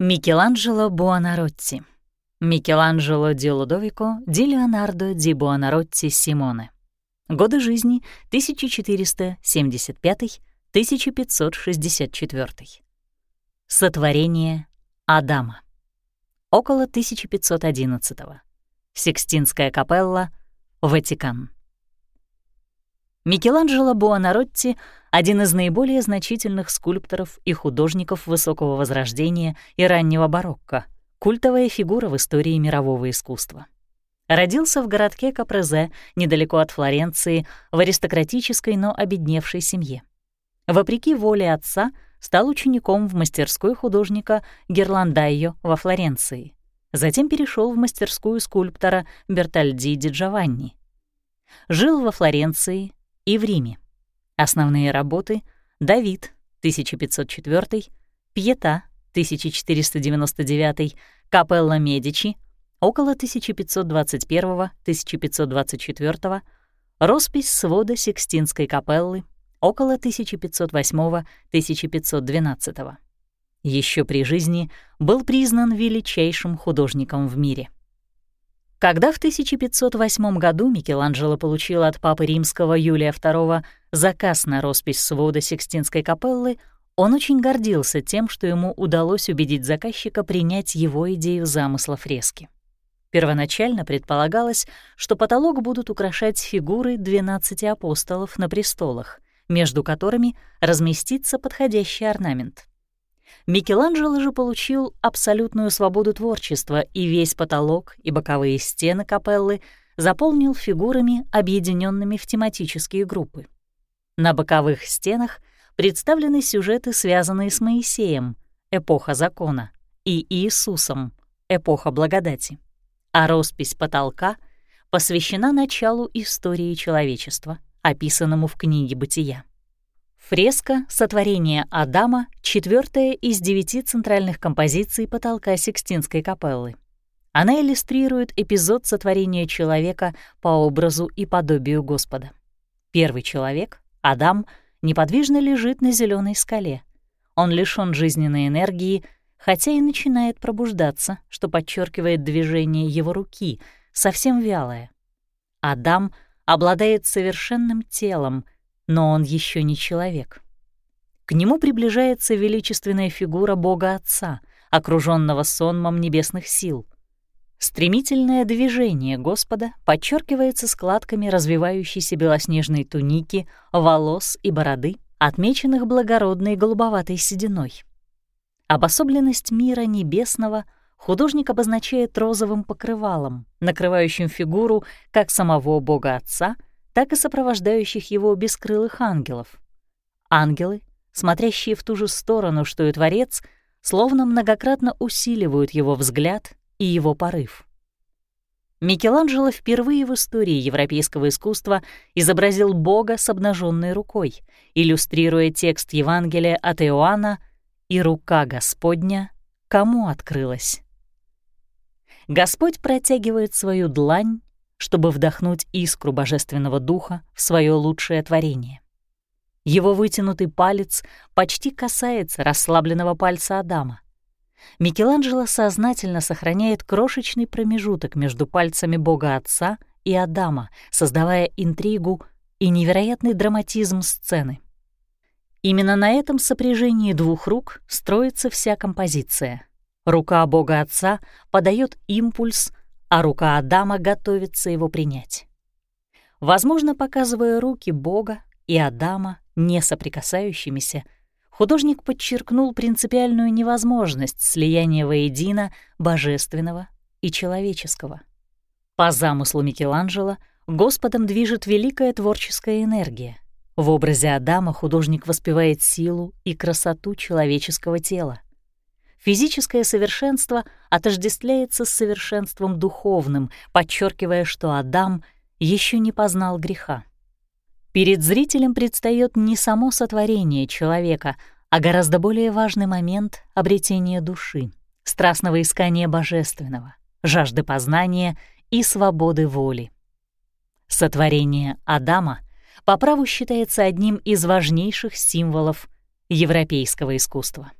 Микеланджело Буонаротти. Микеланджело ди Лудовико ди Леонардо ди Буонаротти Симоне. Годы жизни 1475-1564. Сотворение Адама. Около 1511. Сикстинская капелла, Ватикан. Микеланджело Буонаротти — один из наиболее значительных скульпторов и художников высокого возрождения и раннего барокко, культовая фигура в истории мирового искусства. Родился в городке Капрезе, недалеко от Флоренции, в аристократической, но обедневшей семье. Вопреки воле отца, стал учеником в мастерской художника Герландайо во Флоренции. Затем перешел в мастерскую скульптора Бертальди ди Джованни. Жил во Флоренции, и в Риме. Основные работы — «Давид» 1504, «Пьета» 1499, «Капелла Медичи» около 1521-1524, роспись свода Сикстинской капеллы около 1508-1512. Еще при жизни был признан величайшим художником в мире. Когда в 1508 году Микеланджело получил от папы римского Юлия II заказ на роспись свода Сикстинской капеллы, он очень гордился тем, что ему удалось убедить заказчика принять его идею замысла фрески. Первоначально предполагалось, что потолок будут украшать фигуры 12 апостолов на престолах, между которыми разместится подходящий орнамент. Микеланджело же получил абсолютную свободу творчества, и весь потолок и боковые стены капеллы заполнил фигурами, объединенными в тематические группы. На боковых стенах представлены сюжеты, связанные с Моисеем, эпоха закона, и Иисусом, эпоха благодати. А роспись потолка посвящена началу истории человечества, описанному в книге «Бытия». Фреска «Сотворение Адама» — четвертая из девяти центральных композиций потолка Сикстинской капеллы. Она иллюстрирует эпизод сотворения человека по образу и подобию Господа. Первый человек, Адам, неподвижно лежит на зеленой скале. Он лишён жизненной энергии, хотя и начинает пробуждаться, что подчеркивает движение его руки, совсем вялое. Адам обладает совершенным телом — но он еще не человек. К нему приближается величественная фигура Бога Отца, окруженного сонмом небесных сил. Стремительное движение Господа подчеркивается складками развивающейся белоснежной туники, волос и бороды, отмеченных благородной голубоватой сединой. Обособленность мира небесного художник обозначает розовым покрывалом, накрывающим фигуру как самого Бога Отца — так и сопровождающих его бескрылых ангелов. Ангелы, смотрящие в ту же сторону, что и Творец, словно многократно усиливают его взгляд и его порыв. Микеланджело впервые в истории европейского искусства изобразил Бога с обнаженной рукой, иллюстрируя текст Евангелия от Иоанна «И рука Господня кому открылась?» Господь протягивает свою длань чтобы вдохнуть искру божественного духа в свое лучшее творение. Его вытянутый палец почти касается расслабленного пальца Адама. Микеланджело сознательно сохраняет крошечный промежуток между пальцами Бога Отца и Адама, создавая интригу и невероятный драматизм сцены. Именно на этом сопряжении двух рук строится вся композиция. Рука Бога Отца подает импульс — а рука Адама готовится его принять. Возможно, показывая руки Бога и Адама, не соприкасающимися, художник подчеркнул принципиальную невозможность слияния воедино божественного и человеческого. По замыслу Микеланджело Господом движет великая творческая энергия. В образе Адама художник воспевает силу и красоту человеческого тела. Физическое совершенство отождествляется с совершенством духовным, подчеркивая, что Адам еще не познал греха. Перед зрителем предстает не само сотворение человека, а гораздо более важный момент обретения души, страстного искания божественного, жажды познания и свободы воли. Сотворение Адама по праву считается одним из важнейших символов европейского искусства.